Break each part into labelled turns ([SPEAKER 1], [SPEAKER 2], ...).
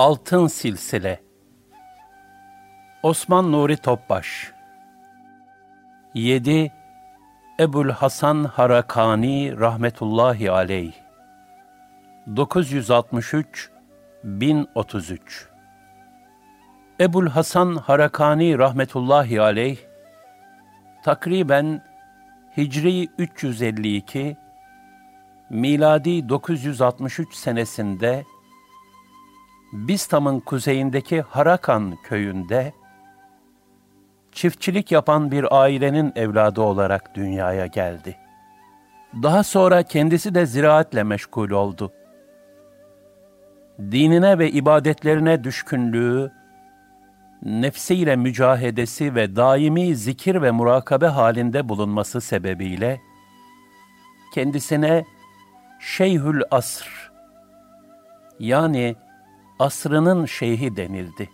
[SPEAKER 1] Altın Silsile. Osman Nuri Topbaş. 7. Ebul Hasan Harakani rahmetullahi aleyh. 963 1033 Ebul Hasan Harakani rahmetullahi aleyh takriben Hicri 352 miladi 963 senesinde Bistam'ın kuzeyindeki Harakan köyünde çiftçilik yapan bir ailenin evladı olarak dünyaya geldi. Daha sonra kendisi de ziraatle meşgul oldu. Dinine ve ibadetlerine düşkünlüğü, nefsiyle mücahedesi ve daimi zikir ve murakabe halinde bulunması sebebiyle kendisine Şeyhül Asr yani asrının şeyhi denildi.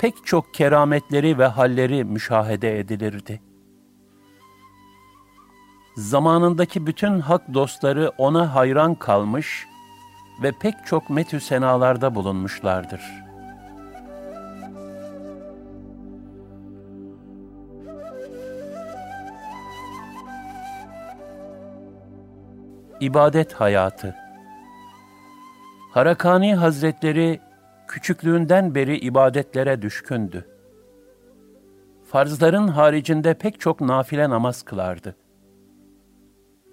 [SPEAKER 1] Pek çok kerametleri ve halleri müşahede edilirdi. Zamanındaki bütün hak dostları ona hayran kalmış ve pek çok metü senalarda bulunmuşlardır. İbadet hayatı Harakani Hazretleri küçüklüğünden beri ibadetlere düşkündü. Farzların haricinde pek çok nafile namaz kılardı.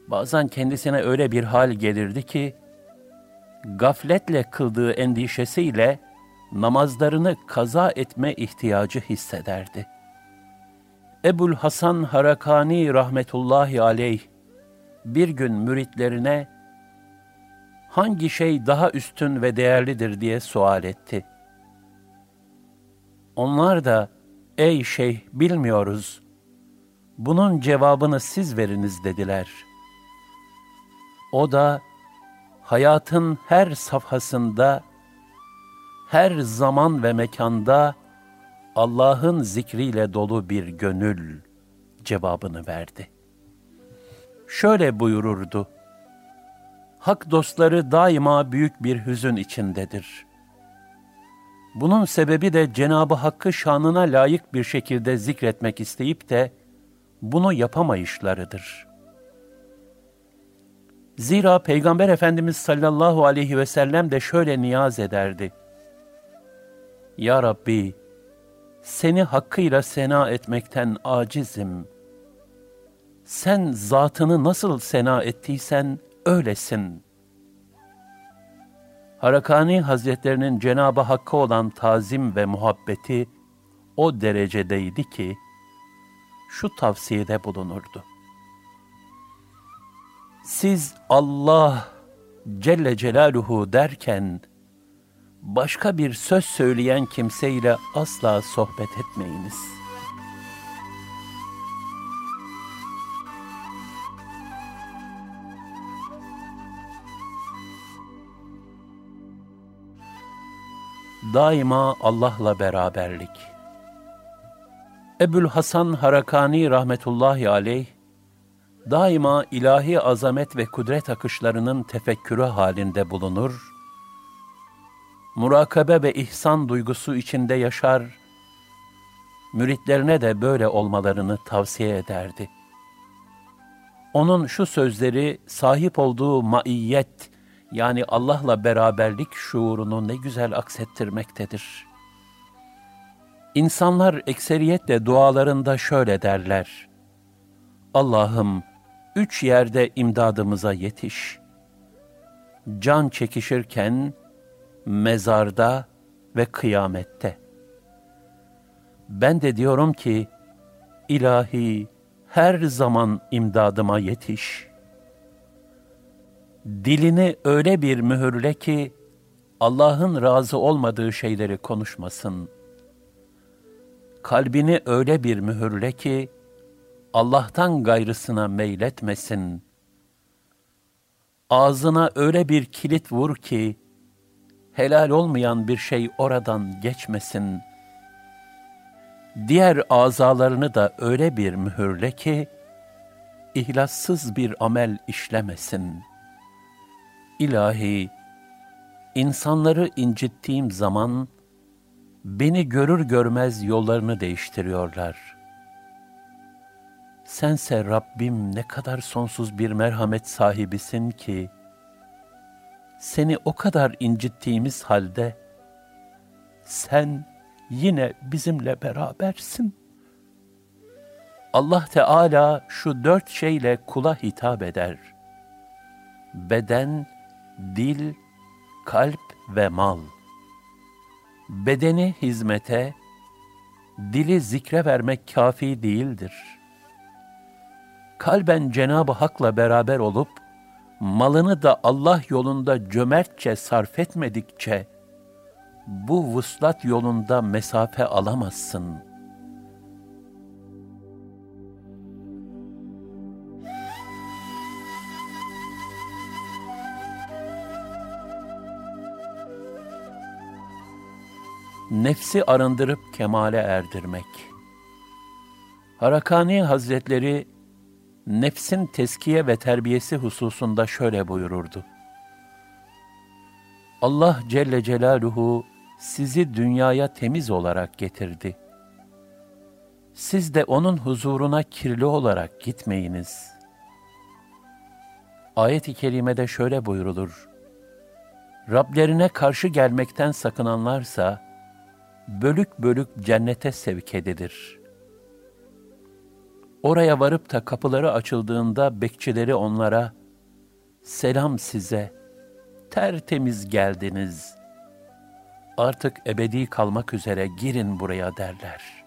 [SPEAKER 1] Bazen kendisine öyle bir hal gelirdi ki, gafletle kıldığı endişesiyle namazlarını kaza etme ihtiyacı hissederdi. Ebul Hasan Harakani rahmetullahi aleyh bir gün müritlerine hangi şey daha üstün ve değerlidir diye sual etti. Onlar da, ey şeyh bilmiyoruz, bunun cevabını siz veriniz dediler. O da, hayatın her safhasında, her zaman ve mekanda Allah'ın zikriyle dolu bir gönül cevabını verdi. Şöyle buyururdu, hak dostları daima büyük bir hüzün içindedir. Bunun sebebi de Cenabı Hakk'ı şanına layık bir şekilde zikretmek isteyip de bunu yapamayışlarıdır. Zira Peygamber Efendimiz sallallahu aleyhi ve sellem de şöyle niyaz ederdi. Ya Rabbi, seni hakkıyla sena etmekten acizim. Sen zatını nasıl sena ettiysen, öylesin. Harakani Hazretlerinin Cenab-ı Hakk'a olan tazim ve muhabbeti o derecedeydi ki, şu tavsiyede bulunurdu. Siz Allah Celle Celaluhu derken, başka bir söz söyleyen kimseyle asla sohbet etmeyiniz.'' Daima Allah'la beraberlik. Ebul Hasan Harakani rahmetullahi aleyh, daima ilahi azamet ve kudret akışlarının tefekkürü halinde bulunur, murakabe ve ihsan duygusu içinde yaşar, müritlerine de böyle olmalarını tavsiye ederdi. Onun şu sözleri sahip olduğu maiyet yani Allah'la beraberlik şuurunu ne güzel aksettirmektedir. İnsanlar ekseriyetle dualarında şöyle derler. Allah'ım üç yerde imdadımıza yetiş. Can çekişirken, mezarda ve kıyamette. Ben de diyorum ki, ilahi her zaman imdadıma yetiş.'' Dilini öyle bir mühürle ki Allah'ın razı olmadığı şeyleri konuşmasın. Kalbini öyle bir mühürle ki Allah'tan gayrısına meyletmesin. Ağzına öyle bir kilit vur ki helal olmayan bir şey oradan geçmesin. Diğer azalarını da öyle bir mühürle ki ihlassız bir amel işlemesin.'' İlahi, insanları incittiğim zaman beni görür görmez yollarını değiştiriyorlar. Sense Rabbim ne kadar sonsuz bir merhamet sahibisin ki, seni o kadar incittiğimiz halde, sen yine bizimle berabersin. Allah Teala şu dört şeyle kula hitap eder. Beden, dil, kalp ve mal. Bedeni hizmete, dili zikre vermek kafi değildir. Kalben Cenab-ı Hak'la beraber olup, malını da Allah yolunda cömertçe sarf etmedikçe, bu vuslat yolunda mesafe alamazsın. Nefsi arındırıp kemale erdirmek. Harakani Hazretleri nefsin teskiye ve terbiyesi hususunda şöyle buyururdu. Allah Celle Celaluhu sizi dünyaya temiz olarak getirdi. Siz de onun huzuruna kirli olarak gitmeyiniz. Ayet-i kerimede şöyle buyurulur. Rablerine karşı gelmekten sakınanlarsa, bölük bölük cennete sevk edilir. Oraya varıp da kapıları açıldığında bekçileri onlara, selam size, tertemiz geldiniz. Artık ebedi kalmak üzere girin buraya derler.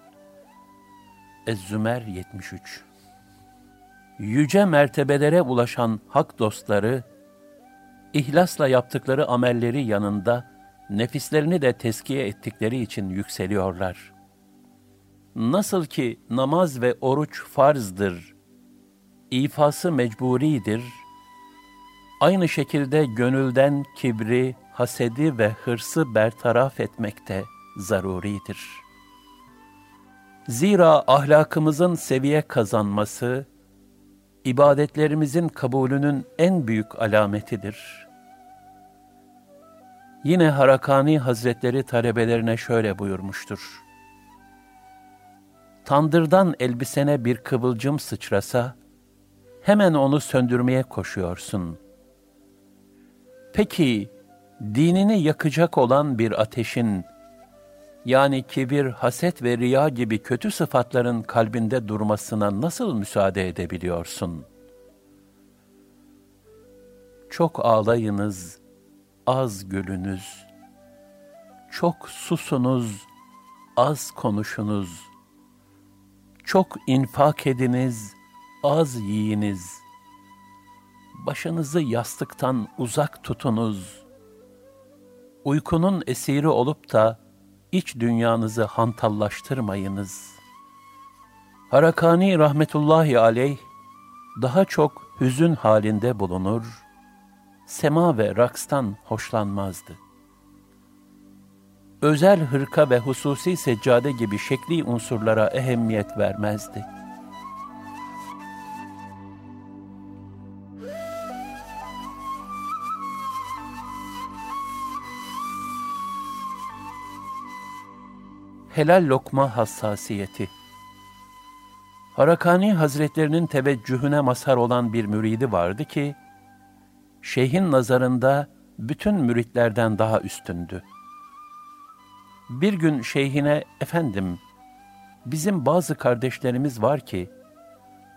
[SPEAKER 1] Ez-Zümer 73 Yüce mertebelere ulaşan hak dostları, ihlasla yaptıkları amelleri yanında, nefislerini de teskiye ettikleri için yükseliyorlar. Nasıl ki namaz ve oruç farzdır, ifası mecburidir, aynı şekilde gönülden kibri, hasedi ve hırsı bertaraf etmek de zaruridir. Zira ahlakımızın seviye kazanması, ibadetlerimizin kabulünün en büyük alametidir.'' Yine Harakani Hazretleri talebelerine şöyle buyurmuştur. Tandırdan elbisene bir kıvılcım sıçrasa, hemen onu söndürmeye koşuyorsun. Peki, dinini yakacak olan bir ateşin, yani kibir, haset ve riya gibi kötü sıfatların kalbinde durmasına nasıl müsaade edebiliyorsun? Çok ağlayınız, az gülünüz. Çok susunuz, az konuşunuz. Çok infak ediniz, az yiyiniz. Başınızı yastıktan uzak tutunuz. Uykunun esiri olup da iç dünyanızı hantallaştırmayınız. Harakani rahmetullahi aleyh daha çok hüzün halinde bulunur, sema ve rakstan hoşlanmazdı. Özel hırka ve hususi seccade gibi şekli unsurlara ehemmiyet vermezdi. Helal lokma hassasiyeti Harakani Hazretlerinin teveccühüne mazhar olan bir müridi vardı ki, şeyhin nazarında bütün müritlerden daha üstündü. Bir gün şeyhine, efendim, bizim bazı kardeşlerimiz var ki,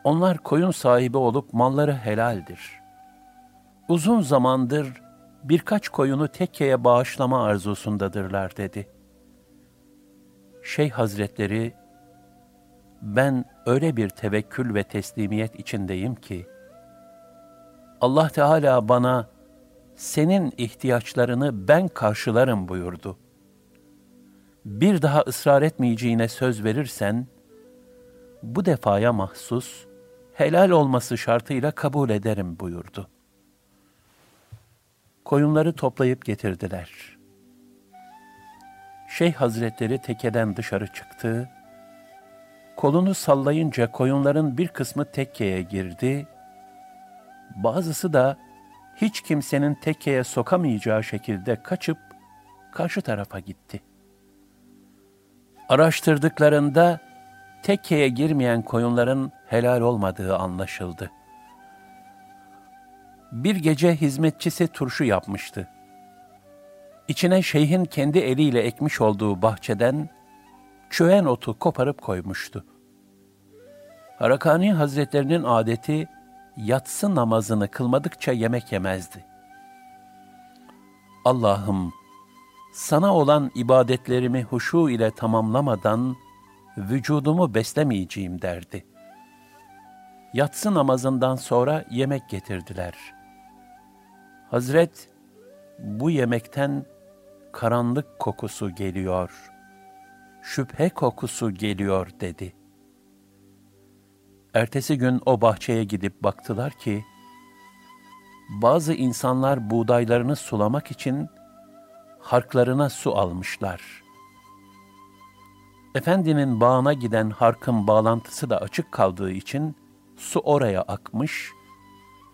[SPEAKER 1] onlar koyun sahibi olup malları helaldir. Uzun zamandır birkaç koyunu tekkeye bağışlama arzusundadırlar dedi. Şeyh Hazretleri, ben öyle bir tevekkül ve teslimiyet içindeyim ki, Allah Teala bana senin ihtiyaçlarını ben karşılarım buyurdu. Bir daha ısrar etmeyeceğine söz verirsen, bu defaya mahsus, helal olması şartıyla kabul ederim buyurdu. Koyunları toplayıp getirdiler. Şeyh Hazretleri tekeden dışarı çıktı, kolunu sallayınca koyunların bir kısmı tekkeye girdi, bazısı da hiç kimsenin tekkeye sokamayacağı şekilde kaçıp karşı tarafa gitti. Araştırdıklarında tekkeye girmeyen koyunların helal olmadığı anlaşıldı. Bir gece hizmetçisi turşu yapmıştı. İçine şeyhin kendi eliyle ekmiş olduğu bahçeden çöğen otu koparıp koymuştu. Harakani Hazretlerinin adeti yatsı namazını kılmadıkça yemek yemezdi. Allah'ım, sana olan ibadetlerimi huşu ile tamamlamadan vücudumu beslemeyeceğim derdi. Yatsı namazından sonra yemek getirdiler. Hazret, bu yemekten karanlık kokusu geliyor, şüphe kokusu geliyor dedi.'' Ertesi gün o bahçeye gidip baktılar ki, bazı insanlar buğdaylarını sulamak için harklarına su almışlar. Efendinin bağına giden harkın bağlantısı da açık kaldığı için su oraya akmış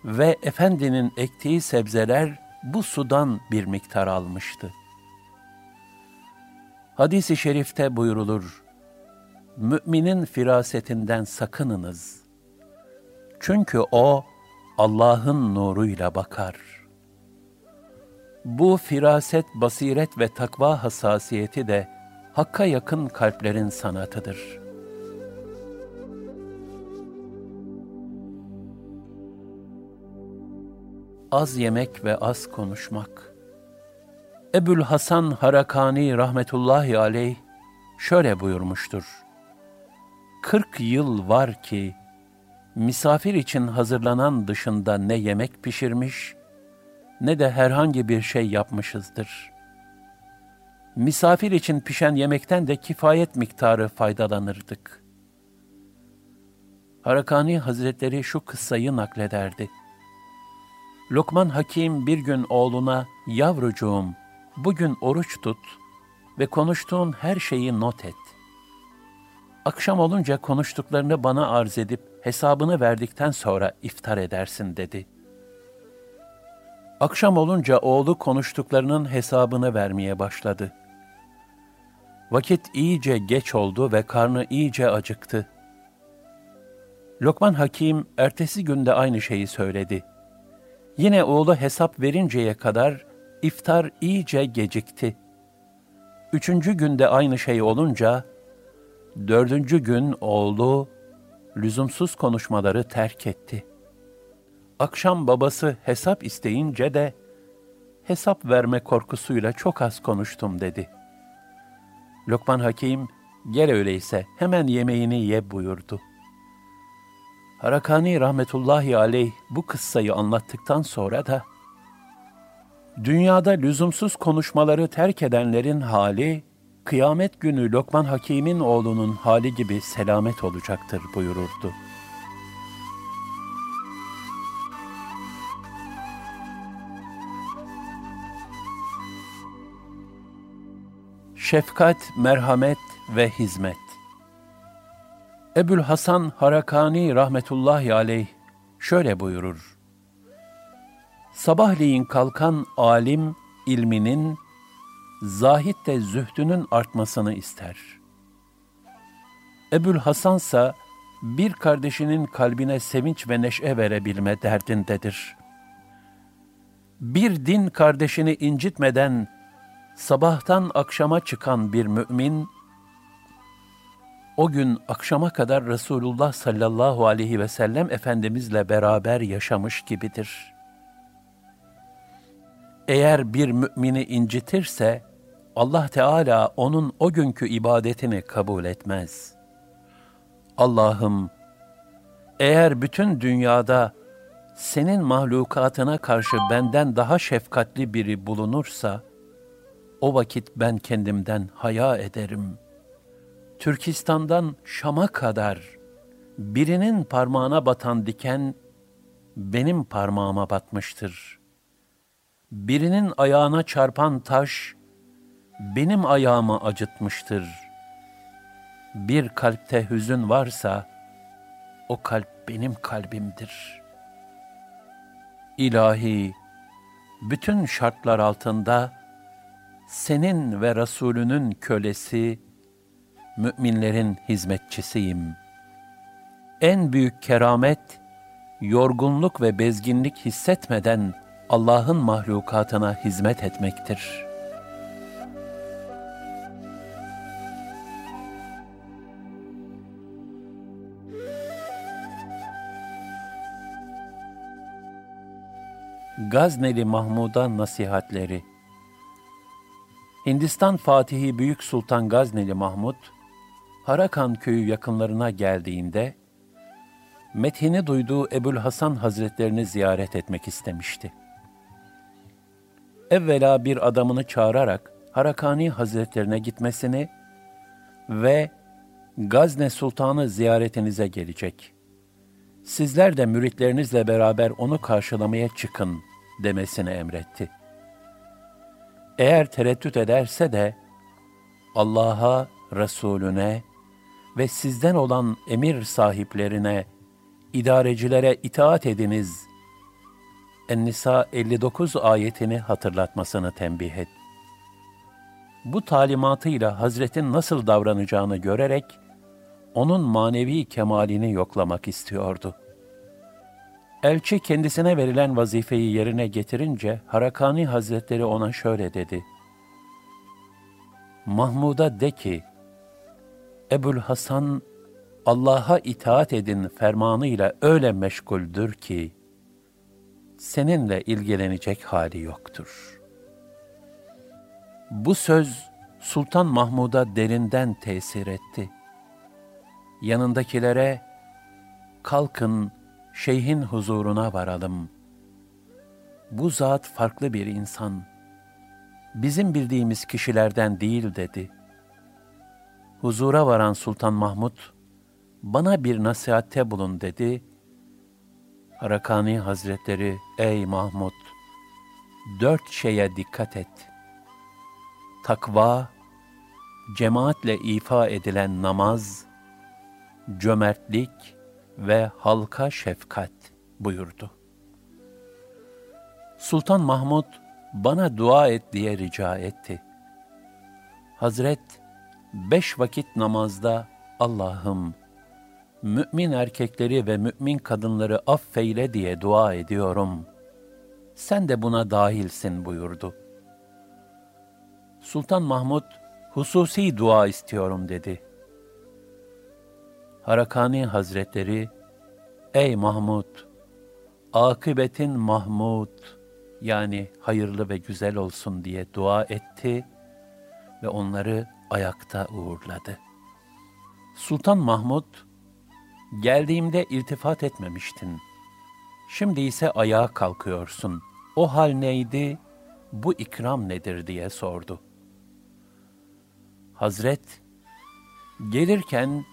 [SPEAKER 1] ve efendinin ektiği sebzeler bu sudan bir miktar almıştı. Hadis-i şerifte buyurulur, müminin firasetinden sakınınız. Çünkü o Allah'ın nuruyla bakar. Bu firaset, basiret ve takva hassasiyeti de Hakk'a yakın kalplerin sanatıdır. Az yemek ve az konuşmak. Ebul Hasan Harakani rahmetullahi aleyh şöyle buyurmuştur. 40 yıl var ki misafir için hazırlanan dışında ne yemek pişirmiş ne de herhangi bir şey yapmışızdır. Misafir için pişen yemekten de kifayet miktarı faydalanırdık. Harakani Hazretleri şu kıssayı naklederdi. Lokman Hakim bir gün oğluna, yavrucuğum, bugün oruç tut ve konuştuğun her şeyi not et. Akşam olunca konuştuklarını bana arz edip hesabını verdikten sonra iftar edersin dedi. Akşam olunca oğlu konuştuklarının hesabını vermeye başladı. Vakit iyice geç oldu ve karnı iyice acıktı. Lokman Hakim ertesi günde aynı şeyi söyledi. Yine oğlu hesap verinceye kadar iftar iyice gecikti. Üçüncü günde aynı şey olunca, Dördüncü gün oğlu lüzumsuz konuşmaları terk etti. Akşam babası hesap isteyince de hesap verme korkusuyla çok az konuştum dedi. Lokman Hakim, gel öyleyse hemen yemeğini ye buyurdu. Harakani rahmetullahi aleyh bu kıssayı anlattıktan sonra da, dünyada lüzumsuz konuşmaları terk edenlerin hali, kıyamet günü Lokman Hakim'in oğlunun hali gibi selamet olacaktır buyururdu. Şefkat, merhamet ve hizmet Ebul Hasan Harakani rahmetullahi aleyh şöyle buyurur. Sabahleyin kalkan alim ilminin zahit de zühdünün artmasını ister. Ebul Hasansa bir kardeşinin kalbine sevinç ve neşe verebilme derdindedir. Bir din kardeşini incitmeden sabahtan akşama çıkan bir mümin, o gün akşama kadar Resulullah sallallahu aleyhi ve sellem Efendimizle beraber yaşamış gibidir. Eğer bir mümini incitirse, Allah Teala onun o günkü ibadetini kabul etmez. Allah'ım, eğer bütün dünyada senin mahlukatına karşı benden daha şefkatli biri bulunursa, o vakit ben kendimden haya ederim. Türkistan'dan Şam'a kadar birinin parmağına batan diken benim parmağıma batmıştır. Birinin ayağına çarpan taş benim ayağımı acıtmıştır. Bir kalpte hüzün varsa, o kalp benim kalbimdir. İlahi, bütün şartlar altında senin ve Resulünün kölesi, müminlerin hizmetçisiyim. En büyük keramet, yorgunluk ve bezginlik hissetmeden Allah'ın mahlukatına hizmet etmektir.'' Gazneli Mahmud'a nasihatleri Hindistan Fatihi Büyük Sultan Gazneli Mahmud, Harakan köyü yakınlarına geldiğinde, methini duyduğu Ebul Hasan Hazretlerini ziyaret etmek istemişti. Evvela bir adamını çağırarak Harakani Hazretlerine gitmesini ve Gazne Sultanı ziyaretinize gelecek. Sizler de müritlerinizle beraber onu karşılamaya çıkın demesini emretti. Eğer tereddüt ederse de Allah'a, Resulüne ve sizden olan emir sahiplerine, idarecilere itaat ediniz. En-Nisa 59 ayetini hatırlatmasını tembih et. Bu talimatıyla Hazretin nasıl davranacağını görerek, onun manevi kemalini yoklamak istiyordu.'' Elçi kendisine verilen vazifeyi yerine getirince Harakani Hazretleri ona şöyle dedi. Mahmud'a de ki, Ebul Hasan Allah'a itaat edin fermanıyla öyle meşguldür ki, seninle ilgilenecek hali yoktur. Bu söz Sultan Mahmud'a derinden tesir etti. Yanındakilere, kalkın şeyhin huzuruna varalım. Bu zat farklı bir insan. Bizim bildiğimiz kişilerden değil dedi. Huzura varan Sultan Mahmud, bana bir nasihatte bulun dedi. Harakani Hazretleri, ey Mahmud, dört şeye dikkat et. Takva, cemaatle ifa edilen namaz, cömertlik, ve halka şefkat buyurdu. Sultan Mahmud bana dua et diye rica etti. Hazret beş vakit namazda Allah'ım mümin erkekleri ve mümin kadınları affeyle diye dua ediyorum. Sen de buna dahilsin buyurdu. Sultan Mahmud hususi dua istiyorum dedi.'' Harakani Hazretleri, Ey Mahmud, akıbetin Mahmud, yani hayırlı ve güzel olsun diye dua etti ve onları ayakta uğurladı. Sultan Mahmud, geldiğimde iltifat etmemiştin. Şimdi ise ayağa kalkıyorsun. O hal neydi, bu ikram nedir diye sordu. Hazret, gelirken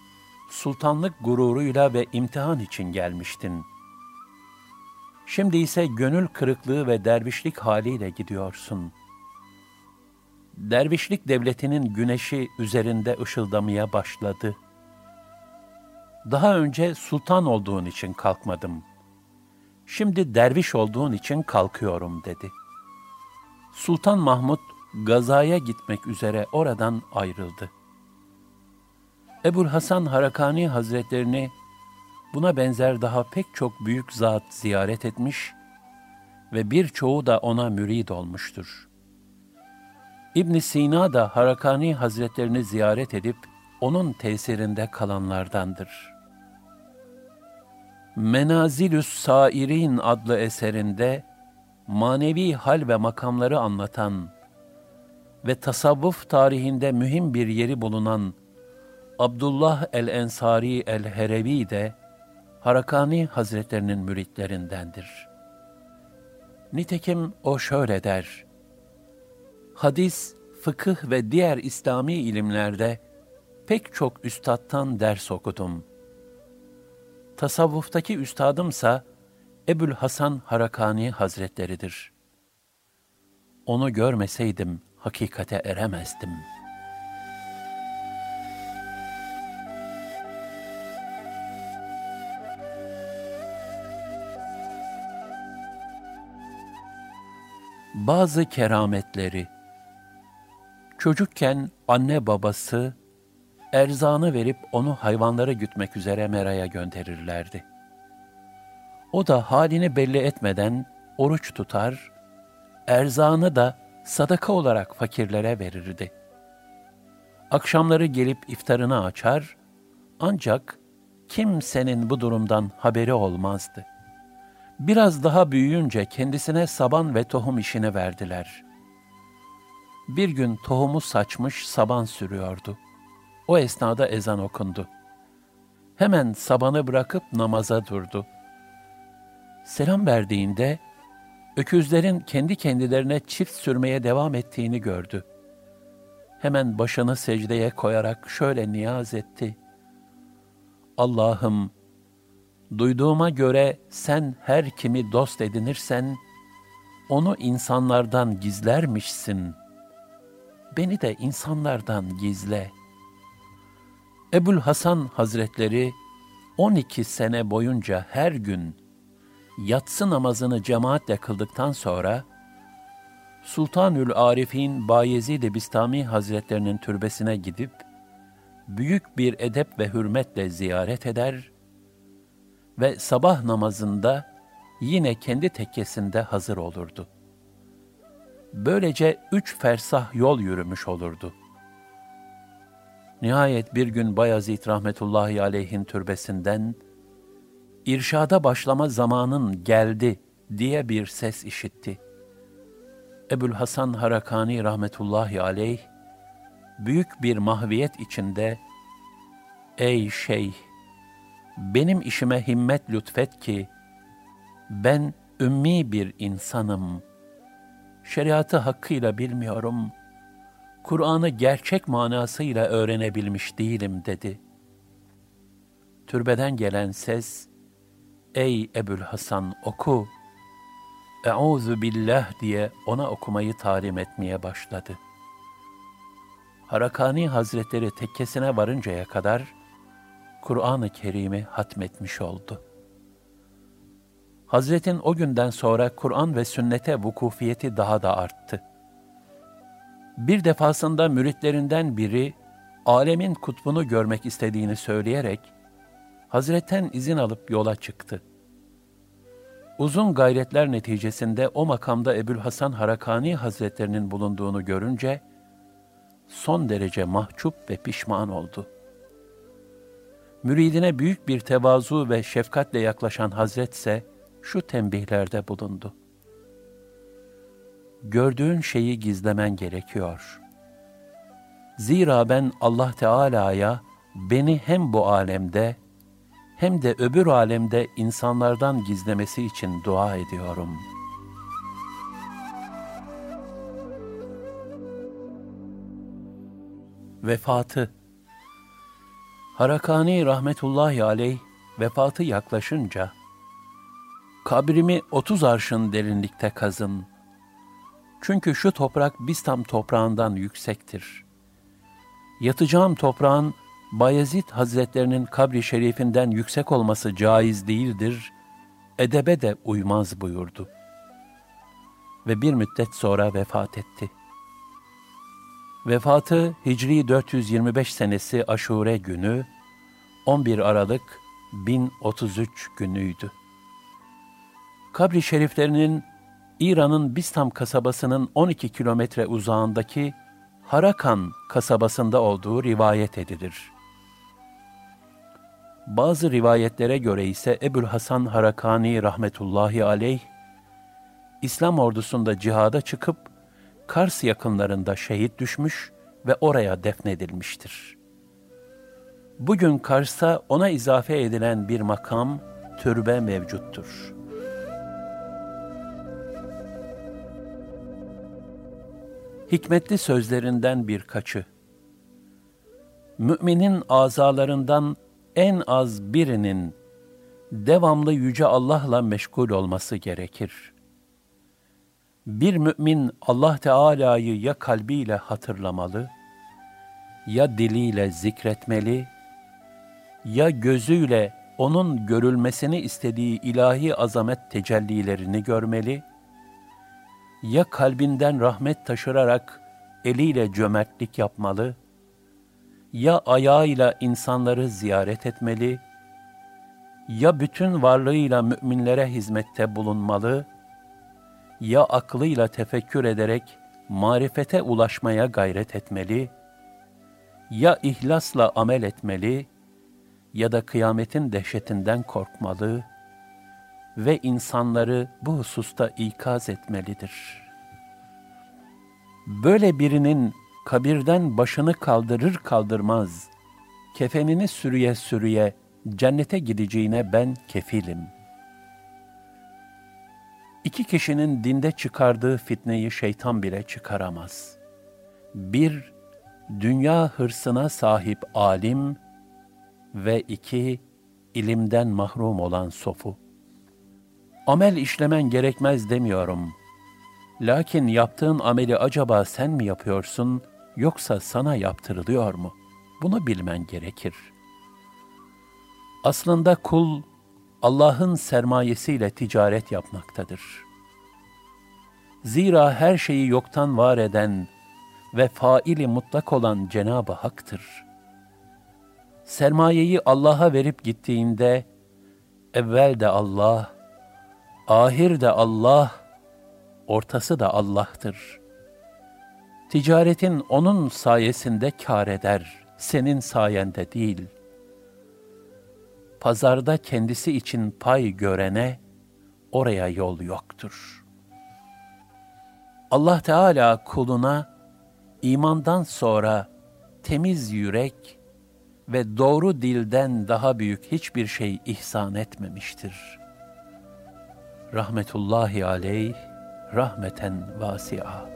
[SPEAKER 1] sultanlık gururuyla ve imtihan için gelmiştin. Şimdi ise gönül kırıklığı ve dervişlik haliyle gidiyorsun. Dervişlik devletinin güneşi üzerinde ışıldamaya başladı. Daha önce sultan olduğun için kalkmadım. Şimdi derviş olduğun için kalkıyorum dedi. Sultan Mahmud gazaya gitmek üzere oradan ayrıldı. Ebul Hasan Harakani Hazretlerini buna benzer daha pek çok büyük zat ziyaret etmiş ve birçoğu da ona mürid olmuştur. İbn Sina da Harakani Hazretlerini ziyaret edip onun tesirinde kalanlardandır. Menazilüs Sairin adlı eserinde manevi hal ve makamları anlatan ve tasavvuf tarihinde mühim bir yeri bulunan Abdullah el-Ensari el-Herevi de Harakani Hazretlerinin müritlerindendir. Nitekim o şöyle der, Hadis, fıkıh ve diğer İslami ilimlerde pek çok üstattan ders okudum. Tasavvuftaki üstadımsa Ebul Hasan Harakani Hazretleridir. Onu görmeseydim hakikate eremezdim.'' Bazı kerametleri Çocukken anne babası erzağını verip onu hayvanları gütmek üzere meraya gönderirlerdi. O da halini belli etmeden oruç tutar, erzağını da sadaka olarak fakirlere verirdi. Akşamları gelip iftarını açar, ancak kimsenin bu durumdan haberi olmazdı. Biraz daha büyüyünce kendisine saban ve tohum işini verdiler. Bir gün tohumu saçmış saban sürüyordu. O esnada ezan okundu. Hemen sabanı bırakıp namaza durdu. Selam verdiğinde öküzlerin kendi kendilerine çift sürmeye devam ettiğini gördü. Hemen başını secdeye koyarak şöyle niyaz etti. Allah'ım, duyduğuma göre sen her kimi dost edinirsen, onu insanlardan gizlermişsin. Beni de insanlardan gizle. Ebul Hasan Hazretleri 12 sene boyunca her gün yatsı namazını cemaatle kıldıktan sonra Sultanül Arif'in Bayezid-i Bistami Hazretlerinin türbesine gidip büyük bir edep ve hürmetle ziyaret eder ve sabah namazında yine kendi tekkesinde hazır olurdu. Böylece üç fersah yol yürümüş olurdu. Nihayet bir gün Bayezid rahmetullahi aleyhin türbesinden irşada başlama zamanın geldi diye bir ses işitti. Ebul Hasan Harakani rahmetullahi aleyh büyük bir mahviyet içinde Ey şeyh benim işime himmet lütfet ki ben ümmi bir insanım. Şeriatı hakkıyla bilmiyorum. Kur'an'ı gerçek manasıyla öğrenebilmiş değilim dedi. Türbeden gelen ses Ey Ebul Hasan oku. Euzu billah diye ona okumayı talim etmeye başladı. Harakani Hazretleri tekkesine varıncaya kadar Kur'an-ı Kerim'i hatmetmiş oldu. Hazretin o günden sonra Kur'an ve sünnete vukufiyeti daha da arttı. Bir defasında müritlerinden biri alemin kutbunu görmek istediğini söyleyerek Hazretten izin alıp yola çıktı. Uzun gayretler neticesinde o makamda Ebul Hasan Harakani Hazretlerinin bulunduğunu görünce son derece mahcup ve pişman oldu. Müridine büyük bir tevazu ve şefkatle yaklaşan Hazret ise şu tembihlerde bulundu. Gördüğün şeyi gizlemen gerekiyor. Zira ben Allah Teala'ya beni hem bu alemde hem de öbür alemde insanlardan gizlemesi için dua ediyorum. Vefatı Harakani rahmetullahi aleyh vefatı yaklaşınca, kabrimi otuz arşın derinlikte kazın. Çünkü şu toprak Bistam toprağından yüksektir. Yatacağım toprağın Bayezid Hazretlerinin kabri şerifinden yüksek olması caiz değildir, edebe de uymaz buyurdu. Ve bir müddet sonra vefat etti. Vefatı Hicri 425 senesi Aşure günü 11 Aralık 1033 günüydü. Kabri şeriflerinin İran'ın Bistam kasabasının 12 kilometre uzağındaki Harakan kasabasında olduğu rivayet edilir. Bazı rivayetlere göre ise Ebul Hasan Harakani rahmetullahi aleyh, İslam ordusunda cihada çıkıp Kars yakınlarında şehit düşmüş ve oraya defnedilmiştir. Bugün Kars'ta ona izafe edilen bir makam, türbe mevcuttur. Hikmetli sözlerinden birkaçı. Müminin azalarından en az birinin devamlı yüce Allah'la meşgul olması gerekir. Bir mümin Allah Teala'yı ya kalbiyle hatırlamalı, ya diliyle zikretmeli, ya gözüyle onun görülmesini istediği ilahi azamet tecellilerini görmeli, ya kalbinden rahmet taşırarak eliyle cömertlik yapmalı, ya ayağıyla insanları ziyaret etmeli, ya bütün varlığıyla müminlere hizmette bulunmalı, ya aklıyla tefekkür ederek marifete ulaşmaya gayret etmeli, ya ihlasla amel etmeli, ya da kıyametin dehşetinden korkmalı ve insanları bu hususta ikaz etmelidir. Böyle birinin kabirden başını kaldırır kaldırmaz, kefenini sürüye sürüye cennete gideceğine ben kefilim. İki kişinin dinde çıkardığı fitneyi şeytan bile çıkaramaz. Bir, dünya hırsına sahip alim ve iki, ilimden mahrum olan sofu. Amel işlemen gerekmez demiyorum. Lakin yaptığın ameli acaba sen mi yapıyorsun yoksa sana yaptırılıyor mu? Bunu bilmen gerekir. Aslında kul Allah'ın sermayesiyle ticaret yapmaktadır. Zira her şeyi yoktan var eden ve faili mutlak olan Cenab-ı Hak'tır. Sermayeyi Allah'a verip gittiğinde, evvel de Allah, ahir de Allah, ortası da Allah'tır. Ticaretin onun sayesinde kar eder, senin sayende değil. Pazarda kendisi için pay görene, oraya yol yoktur. Allah Teala kuluna, imandan sonra temiz yürek ve doğru dilden daha büyük hiçbir şey ihsan etmemiştir. Rahmetullahi aleyh, rahmeten vasi'a.